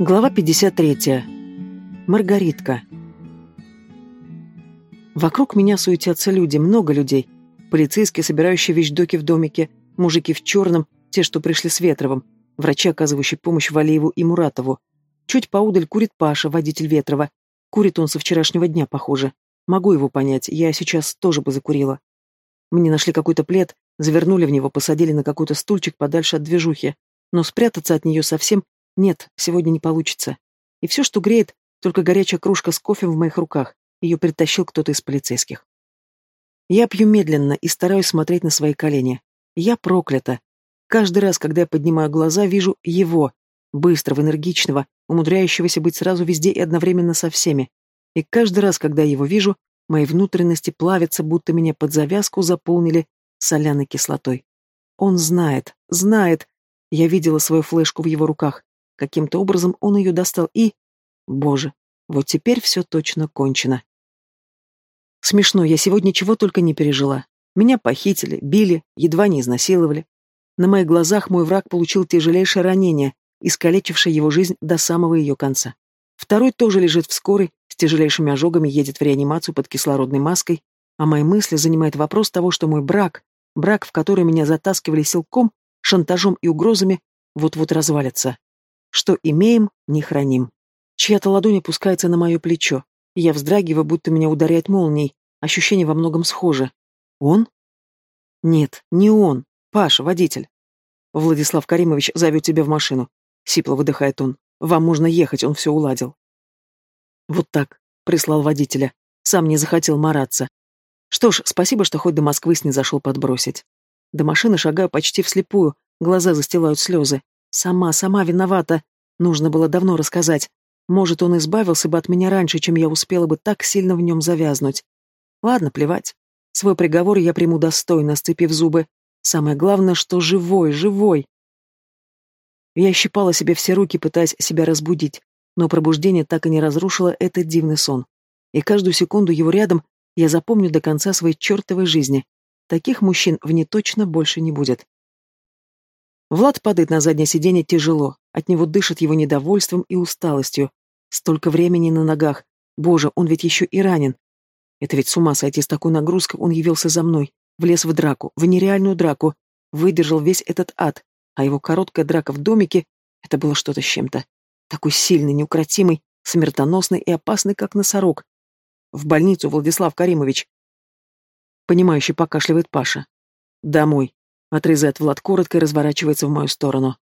Глава 53. Маргаритка. Вокруг меня суетятся люди, много людей. Полицейские, собирающие вещдоки в домике, мужики в черном, те, что пришли с Ветровым, врачи, оказывающие помощь Валееву и Муратову. Чуть поудаль курит Паша, водитель Ветрова. Курит он со вчерашнего дня, похоже. Могу его понять, я сейчас тоже бы закурила. Мне нашли какой-то плед, завернули в него, посадили на какой-то стульчик подальше от движухи. Но спрятаться от нее совсем нет, сегодня не получится. И все, что греет, только горячая кружка с кофе в моих руках. Ее притащил кто-то из полицейских. Я пью медленно и стараюсь смотреть на свои колени. Я проклята. Каждый раз, когда я поднимаю глаза, вижу его, быстрого, энергичного, умудряющегося быть сразу везде и одновременно со всеми. И каждый раз, когда я его вижу, мои внутренности плавятся, будто меня под завязку заполнили соляной кислотой. Он знает, знает. Я видела свою флешку в его руках. Каким-то образом он ее достал и... Боже, вот теперь все точно кончено. Смешно, я сегодня чего только не пережила. Меня похитили, били, едва не изнасиловали. На моих глазах мой враг получил тяжелейшее ранение, искалечившее его жизнь до самого ее конца. Второй тоже лежит в скорой, с тяжелейшими ожогами едет в реанимацию под кислородной маской, а мои мысли занимает вопрос того, что мой брак, брак, в который меня затаскивали силком, шантажом и угрозами, вот-вот развалится. Что имеем, не храним. Чья-то ладонь опускается на мое плечо. Я вздрагиваю, будто меня ударяет молнией. Ощущение во многом схоже. Он? Нет, не он. Паша, водитель. Владислав Каримович зовет тебя в машину. Сипло выдыхает он. Вам можно ехать, он все уладил. Вот так. Прислал водителя. Сам не захотел мараться. Что ж, спасибо, что хоть до Москвы снизошел подбросить. До машины шагаю почти вслепую, глаза застилают слезы. Сама, сама виновата. Нужно было давно рассказать. Может, он избавился бы от меня раньше, чем я успела бы так сильно в нем завязнуть. Ладно, плевать. Свой приговор я приму достойно, сцепив зубы. Самое главное, что живой, живой. Я щипала себе все руки, пытаясь себя разбудить, но пробуждение так и не разрушило этот дивный сон. И каждую секунду его рядом я запомню до конца своей чертовой жизни. Таких мужчин в ней точно больше не будет. Влад падает на заднее сиденье тяжело, от него дышит его недовольством и усталостью. Столько времени на ногах. Боже, он ведь еще и ранен. Это ведь с ума сойти с такой нагрузкой он явился за мной, влез в драку, в нереальную драку, выдержал весь этот ад, а его короткая драка в домике — это было что-то с чем-то. Такой сильный, неукротимый, смертоносный и опасный, как носорог. В больницу, Владислав Каримович. Понимающий покашливает Паша. Домой. Отрезает Влад коротко и разворачивается в мою сторону.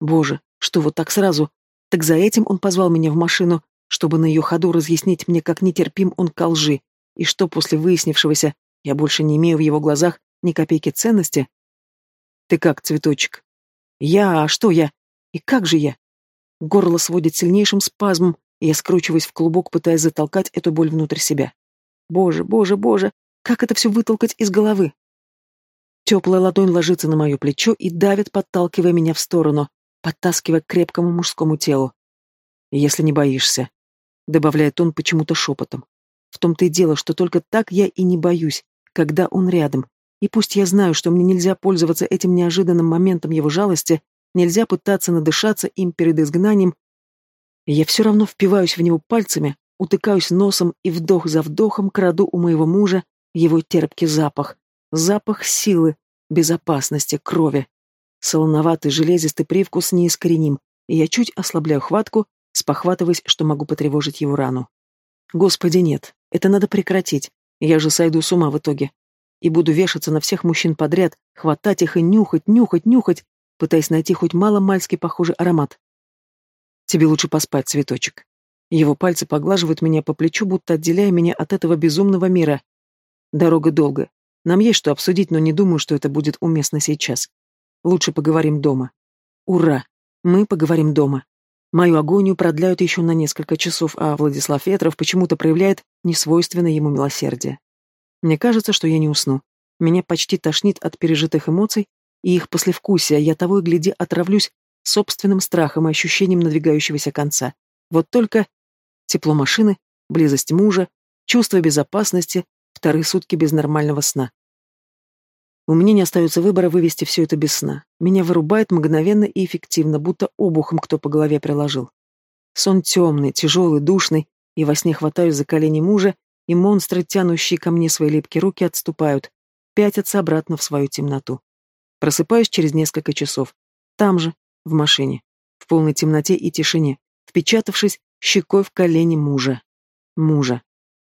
Боже, что вот так сразу? Так за этим он позвал меня в машину, чтобы на ее ходу разъяснить мне, как нетерпим он ко лжи, и что после выяснившегося я больше не имею в его глазах ни копейки ценности. Ты как, цветочек? Я, а что я? И как же я? Горло сводит сильнейшим спазмом, и я скручиваюсь в клубок, пытаясь затолкать эту боль внутрь себя. Боже, боже, боже, как это все вытолкать из головы? Теплая ладонь ложится на мое плечо и давит, подталкивая меня в сторону, подтаскивая к крепкому мужскому телу. «Если не боишься», — добавляет он почему-то шепотом. «В том-то и дело, что только так я и не боюсь, когда он рядом. И пусть я знаю, что мне нельзя пользоваться этим неожиданным моментом его жалости, нельзя пытаться надышаться им перед изгнанием, я все равно впиваюсь в него пальцами, утыкаюсь носом и вдох за вдохом краду у моего мужа его терпкий запах, Запах силы, безопасности, крови. Солоноватый железистый привкус неискореним, и я чуть ослабляю хватку, спохватываясь, что могу потревожить его рану. Господи, нет, это надо прекратить. Я же сойду с ума в итоге. И буду вешаться на всех мужчин подряд, хватать их и нюхать, нюхать, нюхать, пытаясь найти хоть мало-мальски похожий аромат. Тебе лучше поспать, цветочек. Его пальцы поглаживают меня по плечу, будто отделяя меня от этого безумного мира. Дорога долгая, нам есть что обсудить, но не думаю, что это будет уместно сейчас. Лучше поговорим дома. Ура! Мы поговорим дома. Мою агонию продляют еще на несколько часов, а Владислав Ветров почему-то проявляет несвойственное ему милосердие. Мне кажется, что я не усну. Меня почти тошнит от пережитых эмоций и их послевкусия, я того и гляди отравлюсь собственным страхом и ощущением надвигающегося конца. Вот только тепло машины, близость мужа, чувство безопасности, Вторые сутки без нормального сна. У меня не остается выбора вывести все это без сна. Меня вырубает мгновенно и эффективно, будто обухом кто по голове приложил. Сон темный, тяжелый, душный, и во сне хватаюсь за колени мужа, и монстры, тянущие ко мне свои липкие руки, отступают, пятятся обратно в свою темноту. Просыпаюсь через несколько часов. Там же, в машине, в полной темноте и тишине, впечатавшись щекой в колени мужа. Мужа.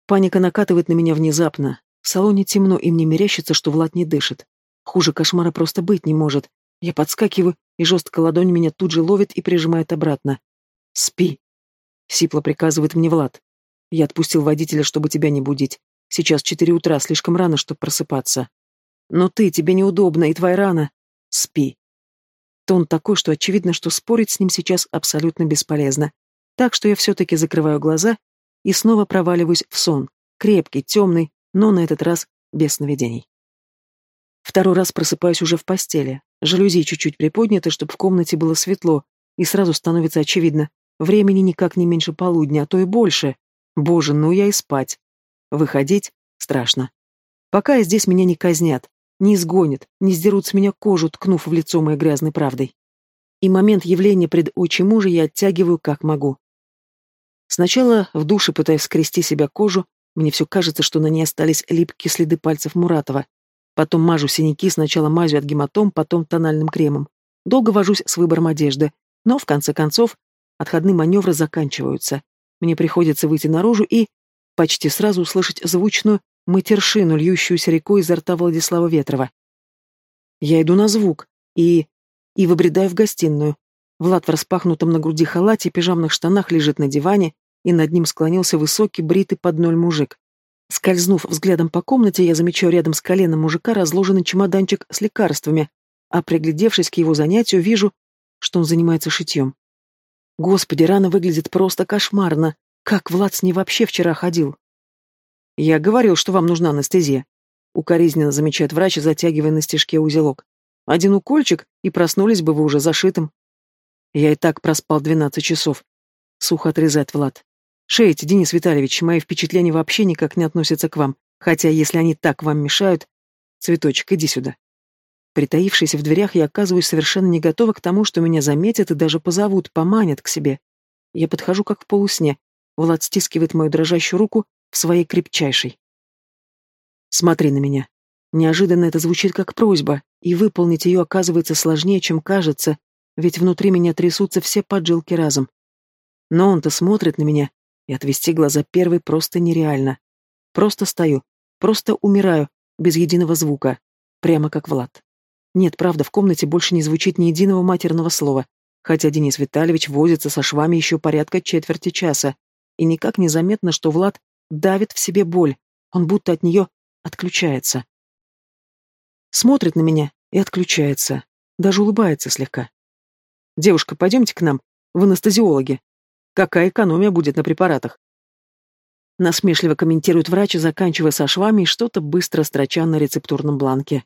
Паника накатывает на меня внезапно. В салоне темно, и мне мерещится, что Влад не дышит. Хуже кошмара просто быть не может. Я подскакиваю, и жестко ладонь меня тут же ловит и прижимает обратно. «Спи!» — сипло приказывает мне Влад. Я отпустил водителя, чтобы тебя не будить. Сейчас четыре утра, слишком рано, чтобы просыпаться. Но ты, тебе неудобно, и твоя рана. Спи. Тон такой, что очевидно, что спорить с ним сейчас абсолютно бесполезно. Так что я все-таки закрываю глаза и снова проваливаюсь в сон. Крепкий, темный, но на этот раз без сновидений. Второй раз просыпаюсь уже в постели. Жалюзи чуть-чуть приподняты, чтобы в комнате было светло, и сразу становится очевидно. Времени никак не меньше полудня, а то и больше. Боже, ну я и спать. Выходить страшно. Пока здесь меня не казнят, не изгонят, не сдерут с меня кожу, ткнув в лицо моей грязной правдой. И момент явления пред очи мужа я оттягиваю как могу. Сначала в душе пытаюсь скрести себя кожу, мне все кажется, что на ней остались липкие следы пальцев Муратова. Потом мажу синяки сначала мазью от гематом, потом тональным кремом. Долго вожусь с выбором одежды, но, в конце концов, отходные маневры заканчиваются. Мне приходится выйти наружу и почти сразу услышать звучную матершину, льющуюся рекой изо рта Владислава Ветрова. Я иду на звук и... и выбредаю в гостиную. Влад в распахнутом на груди халате и пижамных штанах лежит на диване, и над ним склонился высокий, бритый под ноль мужик. Скользнув взглядом по комнате, я замечаю рядом с коленом мужика разложенный чемоданчик с лекарствами, а приглядевшись к его занятию, вижу, что он занимается шитьем. Господи, рана выглядит просто кошмарно. Как Влад с ней вообще вчера ходил? Я говорил, что вам нужна анестезия. Укоризненно замечает врач, затягивая на стежке узелок. Один укольчик, и проснулись бы вы уже зашитым. Я и так проспал двенадцать часов. Сухо отрезает Влад. Шейте, Денис Витальевич, мои впечатления вообще никак не относятся к вам. Хотя, если они так вам мешают... Цветочек, иди сюда. Притаившись в дверях, я оказываюсь совершенно не готова к тому, что меня заметят и даже позовут, поманят к себе. Я подхожу как в полусне. Влад стискивает мою дрожащую руку в своей крепчайшей. «Смотри на меня». Неожиданно это звучит как просьба, и выполнить ее оказывается сложнее, чем кажется, ведь внутри меня трясутся все поджилки разом. Но он-то смотрит на меня, и отвести глаза первой просто нереально. Просто стою, просто умираю, без единого звука, прямо как Влад. Нет, правда, в комнате больше не звучит ни единого матерного слова, хотя Денис Витальевич возится со швами еще порядка четверти часа, и никак не заметно, что Влад давит в себе боль, он будто от нее отключается. Смотрит на меня и отключается, даже улыбается слегка. «Девушка, пойдемте к нам, в анестезиологи. Какая экономия будет на препаратах?» Насмешливо комментирует врач, заканчивая со швами и что-то быстро строча на рецептурном бланке.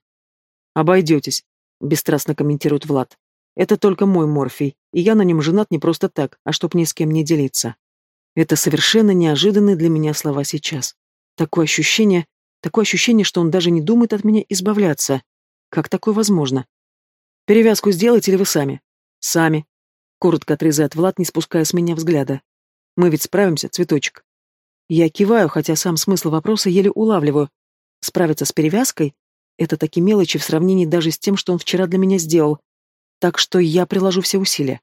«Обойдетесь», — бесстрастно комментирует Влад. «Это только мой морфий, и я на нем женат не просто так, а чтоб ни с кем не делиться». Это совершенно неожиданные для меня слова сейчас. Такое ощущение, такое ощущение, что он даже не думает от меня избавляться. Как такое возможно? Перевязку сделаете ли вы сами? Сами. Коротко отрезает Влад, не спуская с меня взгляда. Мы ведь справимся, цветочек. Я киваю, хотя сам смысл вопроса еле улавливаю. Справиться с перевязкой? Это такие мелочи в сравнении даже с тем, что он вчера для меня сделал. Так что я приложу все усилия.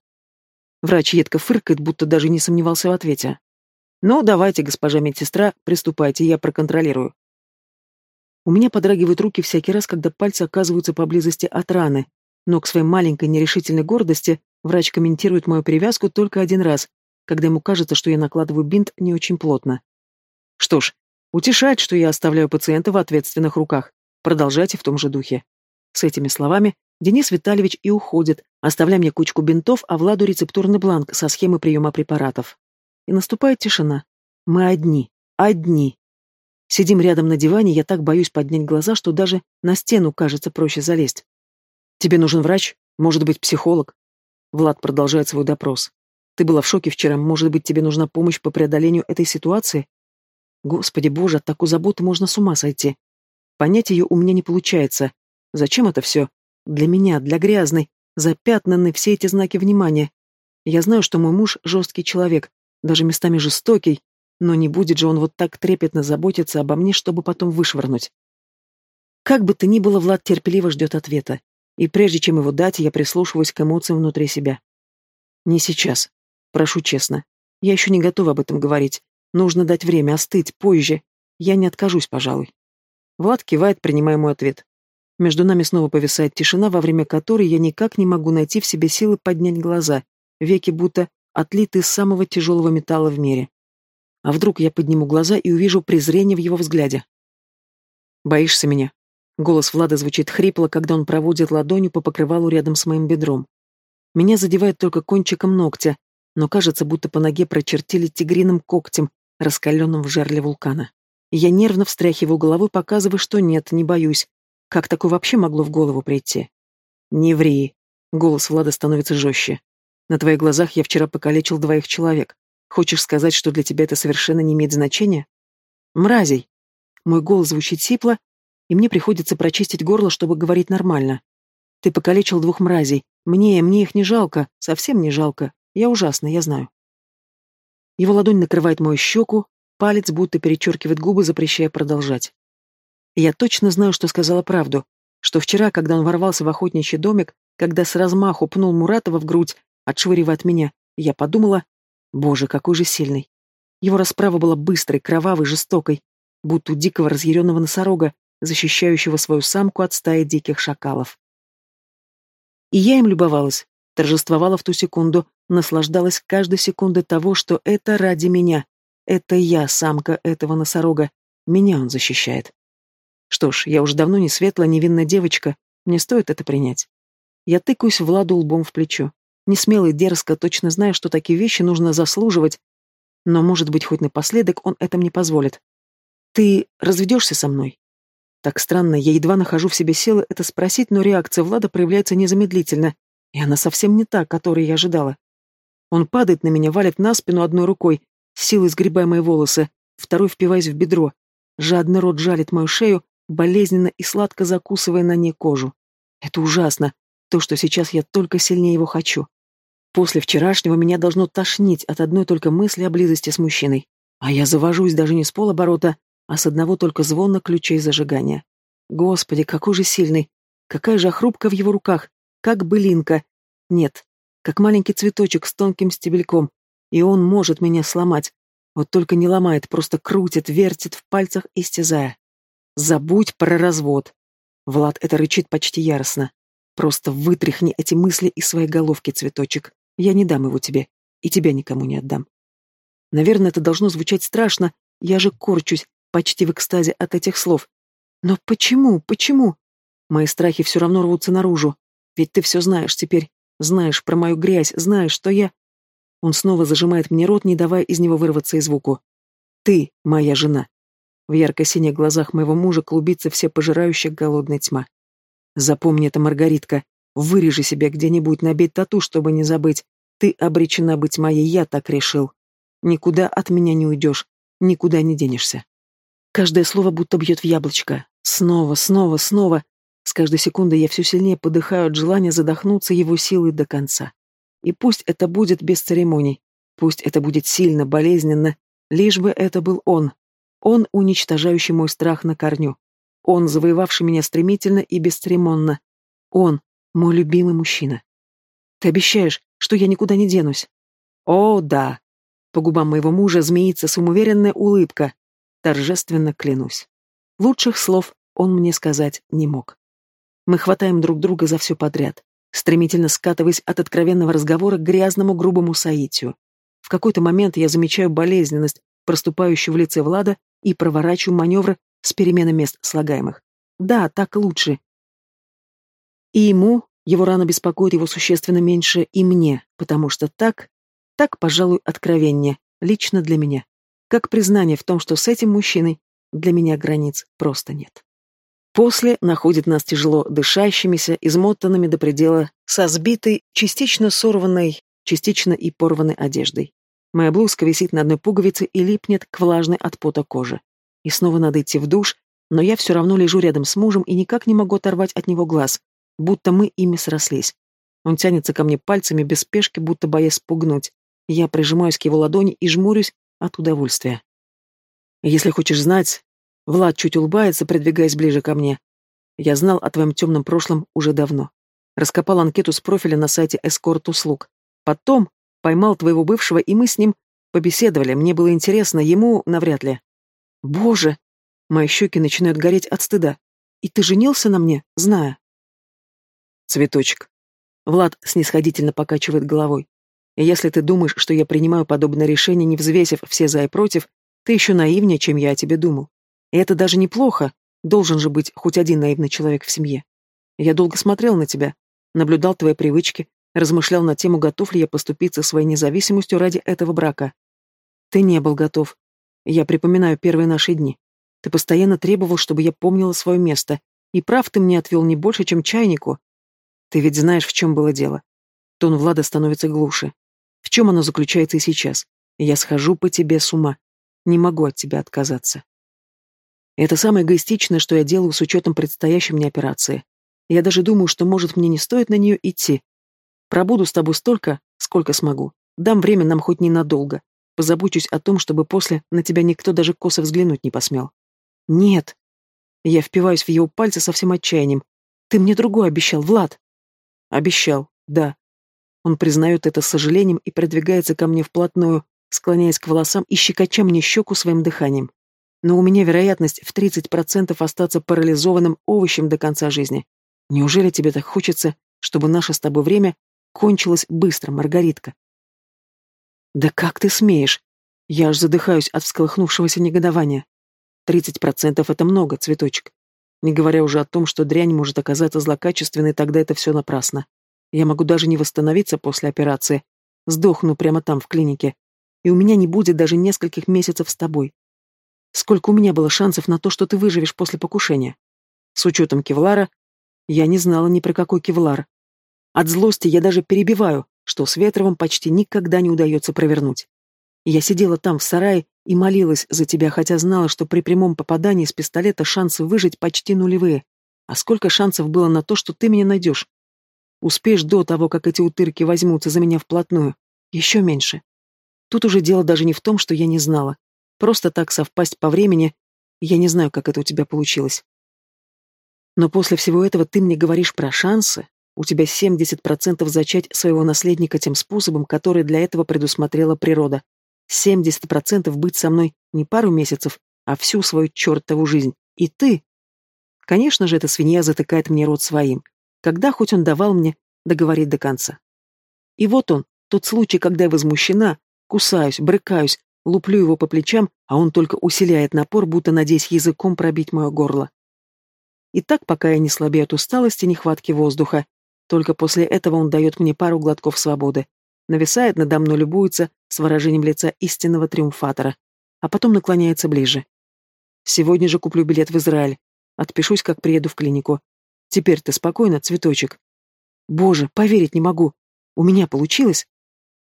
Врач едко фыркает, будто даже не сомневался в ответе. «Ну, давайте, госпожа медсестра, приступайте, я проконтролирую». У меня подрагивают руки всякий раз, когда пальцы оказываются поблизости от раны, но к своей маленькой нерешительной гордости врач комментирует мою перевязку только один раз, когда ему кажется, что я накладываю бинт не очень плотно. Что ж, утешает, что я оставляю пациента в ответственных руках. Продолжайте в том же духе. С этими словами Денис Витальевич и уходит, оставляя мне кучку бинтов, а Владу рецептурный бланк со схемой приема препаратов. И наступает тишина. Мы одни. Одни. Сидим рядом на диване, я так боюсь поднять глаза, что даже на стену кажется проще залезть. Тебе нужен врач? Может быть, психолог? Влад продолжает свой допрос. Ты была в шоке вчера, может быть, тебе нужна помощь по преодолению этой ситуации? Господи боже, от такой заботы можно с ума сойти. Понять ее у меня не получается. Зачем это все? Для меня, для грязной, запятнаны все эти знаки внимания. Я знаю, что мой муж жесткий человек, даже местами жестокий, но не будет же он вот так трепетно заботиться обо мне, чтобы потом вышвырнуть. Как бы то ни было, Влад терпеливо ждет ответа. И прежде чем его дать, я прислушиваюсь к эмоциям внутри себя. Не сейчас. Прошу честно. Я еще не готова об этом говорить. Нужно дать время остыть, позже. Я не откажусь, пожалуй. Влад кивает, принимая мой ответ. Между нами снова повисает тишина, во время которой я никак не могу найти в себе силы поднять глаза, веки будто отлиты из самого тяжелого металла в мире. А вдруг я подниму глаза и увижу презрение в его взгляде? «Боишься меня?» Голос Влада звучит хрипло, когда он проводит ладонью по покрывалу рядом с моим бедром. Меня задевает только кончиком ногтя, но кажется, будто по ноге прочертили тигриным когтем, раскаленным в жерле вулкана. Я нервно встряхиваю головой, показывая, что нет, не боюсь. Как такое вообще могло в голову прийти? «Не ври!» Голос Влада становится жестче. «На твоих глазах я вчера покалечил двоих человек. Хочешь сказать, что для тебя это совершенно не имеет значения? Мразей. Мой голос звучит сипло, и мне приходится прочистить горло, чтобы говорить нормально. Ты покалечил двух мразей. Мне, мне их не жалко, совсем не жалко. Я ужасно, я знаю. Его ладонь накрывает мою щеку, палец будто перечеркивает губы, запрещая продолжать. Я точно знаю, что сказала правду, что вчера, когда он ворвался в охотничий домик, когда с размаху пнул Муратова в грудь, отшвыривая от меня, я подумала, Боже, какой же сильный. Его расправа была быстрой, кровавой, жестокой, будто у дикого разъяренного носорога, защищающего свою самку от стаи диких шакалов. И я им любовалась, торжествовала в ту секунду, наслаждалась каждой секундой того, что это ради меня. Это я, самка этого носорога. Меня он защищает. Что ж, я уже давно не светлая, невинная девочка, мне стоит это принять. Я тыкаюсь Владу лбом в плечо. Не смело и дерзко, точно зная, что такие вещи нужно заслуживать. Но, может быть, хоть напоследок он это мне позволит. Ты разведешься со мной? Так странно, я едва нахожу в себе силы это спросить, но реакция Влада проявляется незамедлительно, и она совсем не та, которой я ожидала. Он падает на меня, валит на спину одной рукой, силой сгребая мои волосы, второй впиваясь в бедро. Жадный рот жалит мою шею, болезненно и сладко закусывая на ней кожу. Это ужасно, то, что сейчас я только сильнее его хочу. После вчерашнего меня должно тошнить от одной только мысли о близости с мужчиной. А я завожусь даже не с полоборота, а с одного только звона ключей зажигания. Господи, какой же сильный! Какая же хрупка в его руках! Как былинка! Нет, как маленький цветочек с тонким стебельком. И он может меня сломать. Вот только не ломает, просто крутит, вертит в пальцах, истязая. Забудь про развод. Влад это рычит почти яростно. Просто вытряхни эти мысли из своей головки, цветочек. Я не дам его тебе, и тебя никому не отдам. Наверное, это должно звучать страшно, я же корчусь, почти в экстазе от этих слов. Но почему, почему? Мои страхи все равно рвутся наружу. Ведь ты все знаешь теперь, знаешь про мою грязь, знаешь, что я... Он снова зажимает мне рот, не давая из него вырваться и звуку. Ты моя жена. В ярко-синих глазах моего мужа клубится все пожирающая голодная тьма. Запомни это, Маргаритка, Вырежи себе где-нибудь, набей тату, чтобы не забыть. Ты обречена быть моей, я так решил. Никуда от меня не уйдешь, никуда не денешься. Каждое слово будто бьет в яблочко. Снова, снова, снова. С каждой секундой я все сильнее подыхаю от желания задохнуться его силой до конца. И пусть это будет без церемоний, пусть это будет сильно, болезненно, лишь бы это был он. Он, уничтожающий мой страх на корню. Он, завоевавший меня стремительно и бесцеремонно. Он, мой любимый мужчина. Ты обещаешь, что я никуда не денусь? О, да. По губам моего мужа змеится самоуверенная улыбка. Торжественно клянусь. Лучших слов он мне сказать не мог. Мы хватаем друг друга за все подряд, стремительно скатываясь от откровенного разговора к грязному грубому соитию. В какой-то момент я замечаю болезненность, проступающую в лице Влада, и проворачиваю маневры с переменой мест слагаемых. Да, так лучше, и ему, его рана беспокоит его существенно меньше, и мне, потому что так, так, пожалуй, откровеннее, лично для меня. Как признание в том, что с этим мужчиной для меня границ просто нет. После находит нас тяжело дышащимися, измотанными до предела, со сбитой, частично сорванной, частично и порванной одеждой. Моя блузка висит на одной пуговице и липнет к влажной от пота коже. И снова надо идти в душ, но я все равно лежу рядом с мужем и никак не могу оторвать от него глаз, будто мы ими срослись. Он тянется ко мне пальцами без спешки, будто боясь спугнуть. Я прижимаюсь к его ладони и жмурюсь от удовольствия. Если хочешь знать, Влад чуть улыбается, придвигаясь ближе ко мне. Я знал о твоем темном прошлом уже давно. Раскопал анкету с профиля на сайте эскорт-услуг. Потом поймал твоего бывшего, и мы с ним побеседовали. Мне было интересно, ему навряд ли. Боже! Мои щеки начинают гореть от стыда. И ты женился на мне, зная? Цветочек. Влад снисходительно покачивает головой. Если ты думаешь, что я принимаю подобное решение, не взвесив все за и против, ты еще наивнее, чем я о тебе думал. И это даже неплохо. Должен же быть хоть один наивный человек в семье. Я долго смотрел на тебя, наблюдал твои привычки, размышлял на тему, готов ли я поступиться своей независимостью ради этого брака. Ты не был готов. Я припоминаю первые наши дни. Ты постоянно требовал, чтобы я помнила свое место, и прав ты мне отвел не больше, чем чайнику. Ты ведь знаешь, в чем было дело. Тон Влада становится глуше. В чем оно заключается и сейчас? Я схожу по тебе с ума. Не могу от тебя отказаться. Это самое эгоистичное, что я делаю с учетом предстоящей мне операции. Я даже думаю, что, может, мне не стоит на нее идти. Пробуду с тобой столько, сколько смогу. Дам время нам хоть ненадолго. Позабочусь о том, чтобы после на тебя никто даже косо взглянуть не посмел. Нет. Я впиваюсь в его пальцы со всем отчаянием. Ты мне другое обещал, Влад. Обещал, да. Он признает это с сожалением и продвигается ко мне вплотную, склоняясь к волосам и щекоча мне щеку своим дыханием. Но у меня вероятность в 30% остаться парализованным овощем до конца жизни. Неужели тебе так хочется, чтобы наше с тобой время кончилось быстро, Маргаритка? Да как ты смеешь? Я аж задыхаюсь от всколыхнувшегося негодования. 30% это много, цветочек. Не говоря уже о том, что дрянь может оказаться злокачественной, тогда это все напрасно. Я могу даже не восстановиться после операции. Сдохну прямо там, в клинике. И у меня не будет даже нескольких месяцев с тобой. Сколько у меня было шансов на то, что ты выживешь после покушения? С учетом кевлара, я не знала ни про какой кевлар. От злости я даже перебиваю, что с Ветровым почти никогда не удается провернуть. Я сидела там, в сарае, и молилась за тебя, хотя знала, что при прямом попадании с пистолета шансы выжить почти нулевые. А сколько шансов было на то, что ты меня найдешь? Успеешь до того, как эти утырки возьмутся за меня вплотную. Еще меньше. Тут уже дело даже не в том, что я не знала. Просто так совпасть по времени, я не знаю, как это у тебя получилось. Но после всего этого ты мне говоришь про шансы. У тебя 70% зачать своего наследника тем способом, который для этого предусмотрела природа. 70% быть со мной не пару месяцев, а всю свою чертову жизнь. И ты... Конечно же, эта свинья затыкает мне рот своим когда хоть он давал мне договорить до конца. И вот он, тот случай, когда я возмущена, кусаюсь, брыкаюсь, луплю его по плечам, а он только усиляет напор, будто надеясь языком пробить мое горло. И так, пока я не слабею от усталости и нехватки воздуха, только после этого он дает мне пару глотков свободы, нависает надо мной, любуется с выражением лица истинного триумфатора, а потом наклоняется ближе. Сегодня же куплю билет в Израиль, отпишусь, как приеду в клинику, Теперь ты спокойно, цветочек. Боже, поверить не могу. У меня получилось?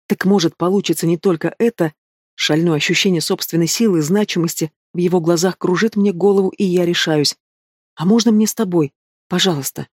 Так может, получится не только это? Шальное ощущение собственной силы и значимости в его глазах кружит мне голову, и я решаюсь. А можно мне с тобой? Пожалуйста.